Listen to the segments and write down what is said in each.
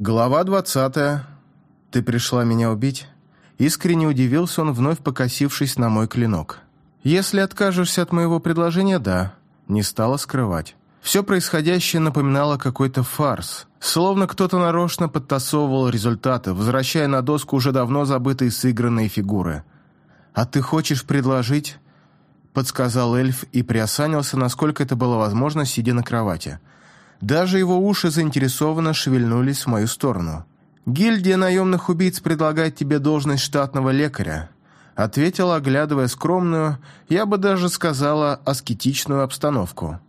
Глава двадцатая. Ты пришла меня убить? Искренне удивился он, вновь покосившись на мой клинок. Если откажешься от моего предложения, да. Не стала скрывать. Все происходящее напоминало какой-то фарс. Словно кто-то нарочно подтасовывал результаты, возвращая на доску уже давно забытые сыгранные фигуры. «А ты хочешь предложить?» Подсказал эльф и приосанился, насколько это было возможно, сидя на кровати – даже его уши заинтересованно шевельнулись в мою сторону. «Гильдия наемных убийц предлагает тебе должность штатного лекаря», ответила, оглядывая скромную, я бы даже сказала, аскетичную обстановку.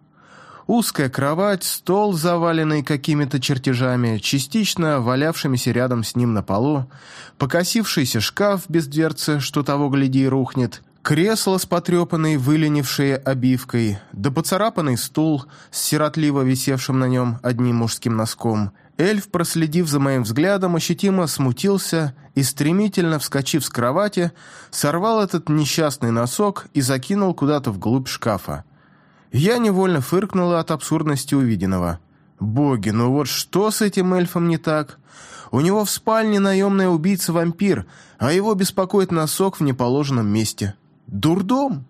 Узкая кровать, стол, заваленный какими-то чертежами, частично валявшимися рядом с ним на полу, покосившийся шкаф без дверцы, что того гляди рухнет, Кресло с потрепанной, выленившей обивкой, да поцарапанный стул с сиротливо висевшим на нем одним мужским носком. Эльф, проследив за моим взглядом, ощутимо смутился и, стремительно вскочив с кровати, сорвал этот несчастный носок и закинул куда-то вглубь шкафа. Я невольно фыркнула от абсурдности увиденного. «Боги, ну вот что с этим эльфом не так?» У него в спальне наемная убийца-вампир, а его беспокоит носок в неположенном месте. Дурдом!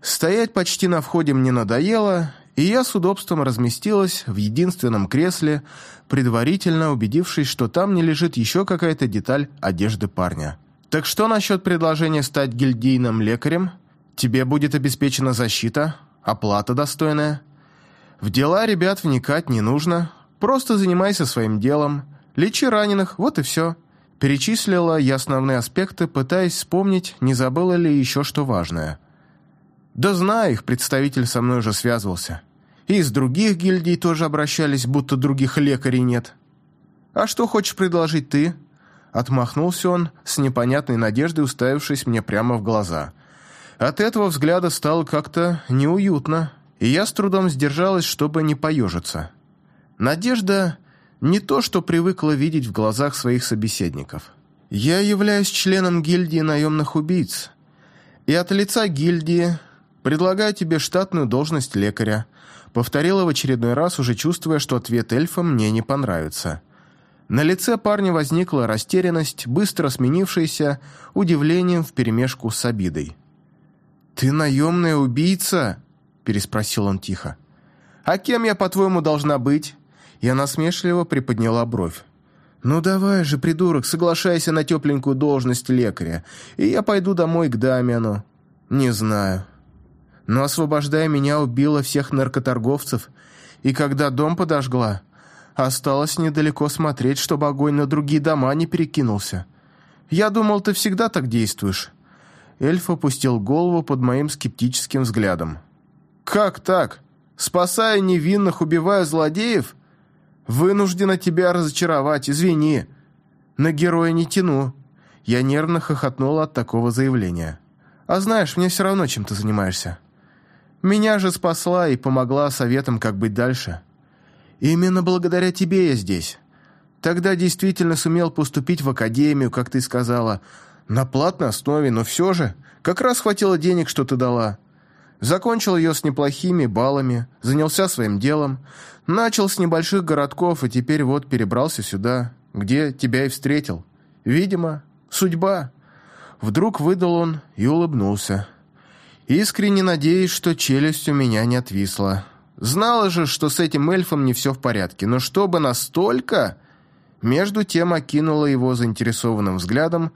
Стоять почти на входе мне надоело, и я с удобством разместилась в единственном кресле, предварительно убедившись, что там не лежит еще какая-то деталь одежды парня. «Так что насчет предложения стать гильдийным лекарем? Тебе будет обеспечена защита, оплата достойная. В дела ребят вникать не нужно, просто занимайся своим делом, лечи раненых, вот и все». Перечислила я основные аспекты, пытаясь вспомнить, не забыла ли еще что важное. Да знаю, их представитель со мной уже связывался. И из других гильдий тоже обращались, будто других лекарей нет. «А что хочешь предложить ты?» Отмахнулся он, с непонятной надеждой уставившись мне прямо в глаза. От этого взгляда стало как-то неуютно, и я с трудом сдержалась, чтобы не поежиться. Надежда не то, что привыкла видеть в глазах своих собеседников. «Я являюсь членом гильдии наемных убийц, и от лица гильдии предлагаю тебе штатную должность лекаря», повторила в очередной раз, уже чувствуя, что ответ эльфа мне не понравится. На лице парня возникла растерянность, быстро сменившаяся удивлением вперемешку с обидой. «Ты наемная убийца?» – переспросил он тихо. «А кем я, по-твоему, должна быть?» Я насмешливо приподняла бровь. «Ну давай же, придурок, соглашайся на тепленькую должность лекаря, и я пойду домой к Дамиану». «Не знаю. Но освобождая меня, убила всех наркоторговцев, и когда дом подожгла, осталось недалеко смотреть, чтобы огонь на другие дома не перекинулся. Я думал, ты всегда так действуешь». Эльф опустил голову под моим скептическим взглядом. «Как так? Спасая невинных, убивая злодеев?» Вынуждена тебя разочаровать, извини. На героя не тяну». Я нервно хохотнула от такого заявления. «А знаешь, мне все равно, чем ты занимаешься. Меня же спасла и помогла советом, как быть дальше. Именно благодаря тебе я здесь. Тогда действительно сумел поступить в академию, как ты сказала, на платной основе, но все же, как раз хватило денег, что ты дала. Закончил ее с неплохими баллами, занялся своим делом, начал с небольших городков и теперь вот перебрался сюда, где тебя и встретил. Видимо, судьба. Вдруг выдал он и улыбнулся. Искренне надеюсь, что челюсть у меня не отвисла. Знала же, что с этим эльфом не все в порядке, но чтобы настолько... Между тем окинула его заинтересованным взглядом,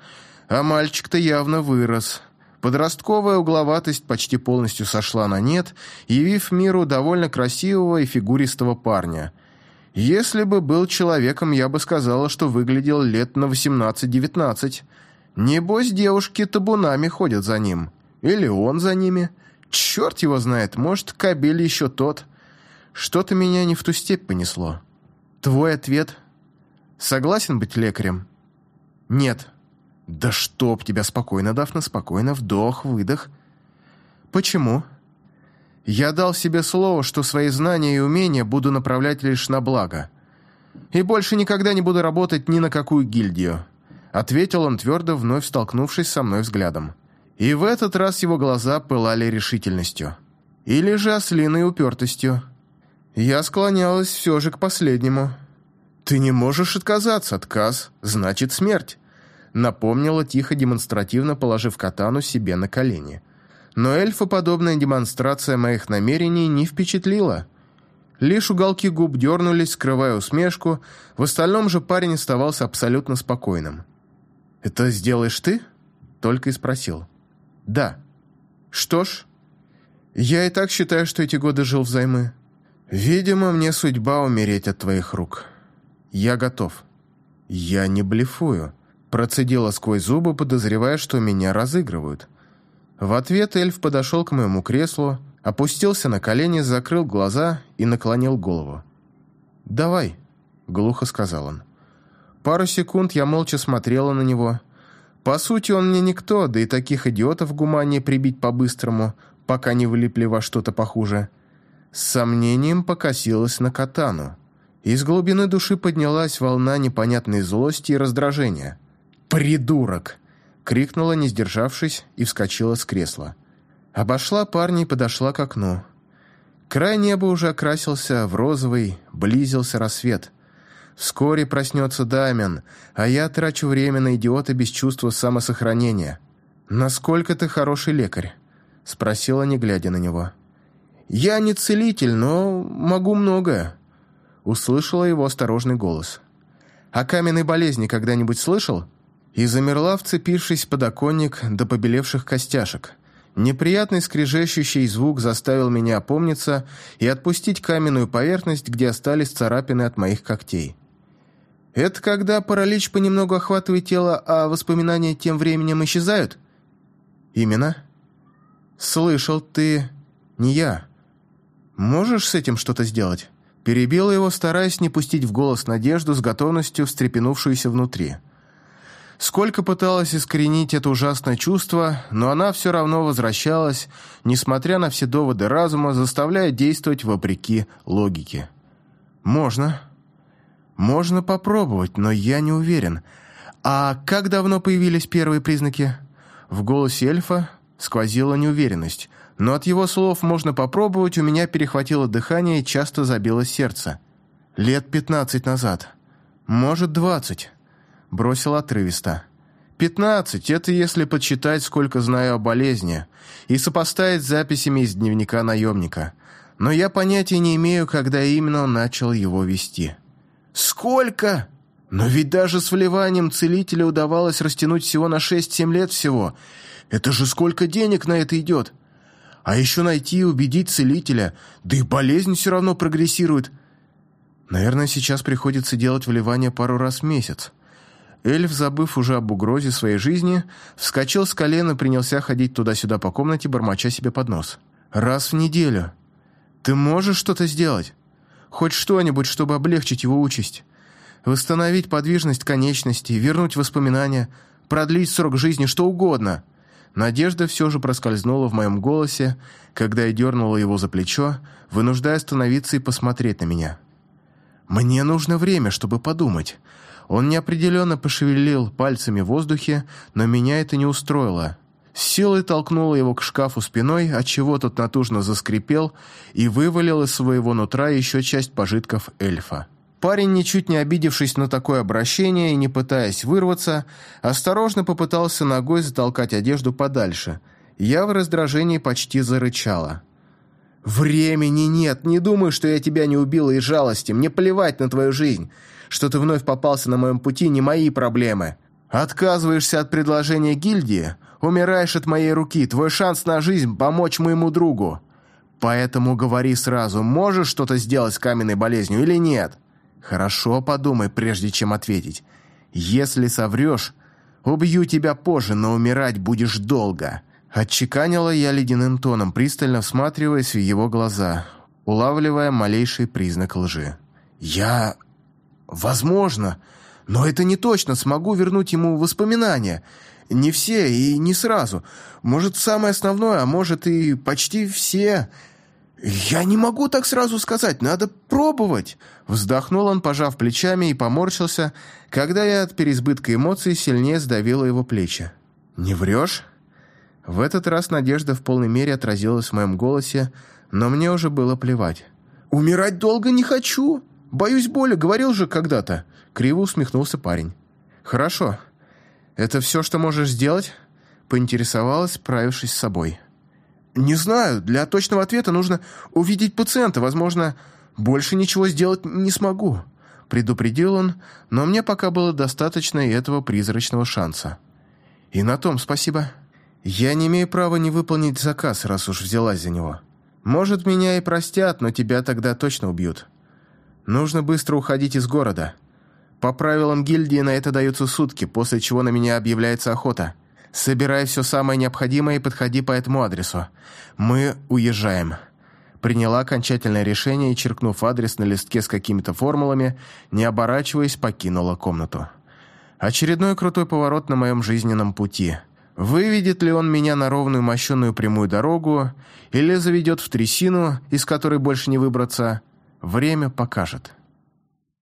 а мальчик-то явно вырос. Подростковая угловатость почти полностью сошла на нет, явив миру довольно красивого и фигуристого парня. Если бы был человеком, я бы сказала, что выглядел лет на 18-19. Небось, девушки табунами ходят за ним. Или он за ними. Черт его знает, может, кабель еще тот. Что-то меня не в ту степь понесло. Твой ответ? Согласен быть лекарем? Нет. «Да чтоб тебя спокойно, Дафна, спокойно, вдох, выдох». «Почему?» «Я дал себе слово, что свои знания и умения буду направлять лишь на благо. И больше никогда не буду работать ни на какую гильдию», ответил он твердо, вновь столкнувшись со мной взглядом. И в этот раз его глаза пылали решительностью. Или же ослиной упертостью. Я склонялась все же к последнему. «Ты не можешь отказаться. Отказ значит смерть», — напомнила тихо, демонстративно положив катану себе на колени. Но эльфа подобная демонстрация моих намерений не впечатлила. Лишь уголки губ дернулись, скрывая усмешку, в остальном же парень оставался абсолютно спокойным. «Это сделаешь ты?» — только и спросил. «Да». «Что ж, я и так считаю, что эти годы жил взаймы. Видимо, мне судьба умереть от твоих рук». «Я готов». «Я не блефую», – процедила сквозь зубы, подозревая, что меня разыгрывают. В ответ эльф подошел к моему креслу, опустился на колени, закрыл глаза и наклонил голову. «Давай», – глухо сказал он. Пару секунд я молча смотрела на него. По сути, он мне никто, да и таких идиотов гуманнее прибить по-быстрому, пока не вылипли во что-то похуже. С сомнением покосилась на катану. Из глубины души поднялась волна непонятной злости и раздражения. «Придурок!» — крикнула, не сдержавшись, и вскочила с кресла. Обошла парня и подошла к окну. Край неба уже окрасился в розовый, близился рассвет. Вскоре проснется Дамиан, а я трачу время на идиота без чувства самосохранения. «Насколько ты хороший лекарь?» — спросила, не глядя на него. «Я не целитель, но могу многое», услышала его осторожный голос. «О каменной болезни когда-нибудь слышал?» И замерла, вцепившись в подоконник до побелевших костяшек. Неприятный скрежещущий звук заставил меня опомниться и отпустить каменную поверхность, где остались царапины от моих когтей. «Это когда паралич понемногу охватывает тело, а воспоминания тем временем исчезают?» «Именно?» «Слышал ты... не я. Можешь с этим что-то сделать?» Перебила его, стараясь не пустить в голос надежду с готовностью встрепенувшуюся внутри. Сколько пыталась искоренить это ужасное чувство, но она все равно возвращалась, несмотря на все доводы разума, заставляя действовать вопреки логике. «Можно. Можно попробовать, но я не уверен. А как давно появились первые признаки?» В голосе эльфа сквозила неуверенность, но от его слов «можно попробовать» у меня перехватило дыхание и часто забилось сердце. Лет пятнадцать назад. Может, двадцать. Бросил отрывисто. Пятнадцать – это если подсчитать, сколько знаю о болезни, и сопоставить с записями из дневника наемника. Но я понятия не имею, когда именно он начал его вести. «Сколько?» Но ведь даже с вливанием целителя удавалось растянуть всего на шесть-семь лет всего. Это же сколько денег на это идет? А еще найти и убедить целителя, да и болезнь все равно прогрессирует. Наверное, сейчас приходится делать вливание пару раз в месяц. Эльф, забыв уже об угрозе своей жизни, вскочил с колена и принялся ходить туда-сюда по комнате, бормоча себе под нос. «Раз в неделю. Ты можешь что-то сделать? Хоть что-нибудь, чтобы облегчить его участь? Восстановить подвижность конечностей, вернуть воспоминания, продлить срок жизни, что угодно?» Надежда все же проскользнула в моем голосе, когда я дернула его за плечо, вынуждая остановиться и посмотреть на меня. «Мне нужно время, чтобы подумать». Он неопределенно пошевелил пальцами в воздухе, но меня это не устроило. Силой толкнула его к шкафу спиной, отчего тот натужно заскрипел и вывалил из своего нутра еще часть пожитков эльфа. Парень, ничуть не обидевшись на такое обращение и не пытаясь вырваться, осторожно попытался ногой затолкать одежду подальше. Я в раздражении почти зарычала. «Времени нет, не думай, что я тебя не убила из жалости, мне плевать на твою жизнь. Что ты вновь попался на моем пути, не мои проблемы. Отказываешься от предложения гильдии, умираешь от моей руки, твой шанс на жизнь – помочь моему другу. Поэтому говори сразу, можешь что-то сделать с каменной болезнью или нет?» Хорошо подумай, прежде чем ответить. Если соврешь, убью тебя позже, но умирать будешь долго». Отчеканила я ледяным тоном, пристально всматриваясь в его глаза, улавливая малейший признак лжи. «Я... возможно, но это не точно, смогу вернуть ему воспоминания. Не все и не сразу. Может, самое основное, а может и почти все...» «Я не могу так сразу сказать, надо пробовать!» Вздохнул он, пожав плечами, и поморщился, когда я от переизбытка эмоций сильнее сдавила его плечи. «Не врешь?» В этот раз надежда в полной мере отразилась в моем голосе, но мне уже было плевать. «Умирать долго не хочу!» Боюсь боли, говорил же когда-то», — криво усмехнулся парень. «Хорошо. Это все, что можешь сделать?» — поинтересовалась, справившись с собой. «Не знаю. Для точного ответа нужно увидеть пациента. Возможно, больше ничего сделать не смогу», — предупредил он, но мне пока было достаточно и этого призрачного шанса. «И на том спасибо. Я не имею права не выполнить заказ, раз уж взялась за него. Может, меня и простят, но тебя тогда точно убьют. Нужно быстро уходить из города. По правилам гильдии на это даются сутки, после чего на меня объявляется охота. Собирай все самое необходимое и подходи по этому адресу. Мы уезжаем». Приняла окончательное решение и, черкнув адрес на листке с какими-то формулами, не оборачиваясь, покинула комнату. Очередной крутой поворот на моем жизненном пути. Выведет ли он меня на ровную мощенную прямую дорогу или заведет в трясину, из которой больше не выбраться, время покажет.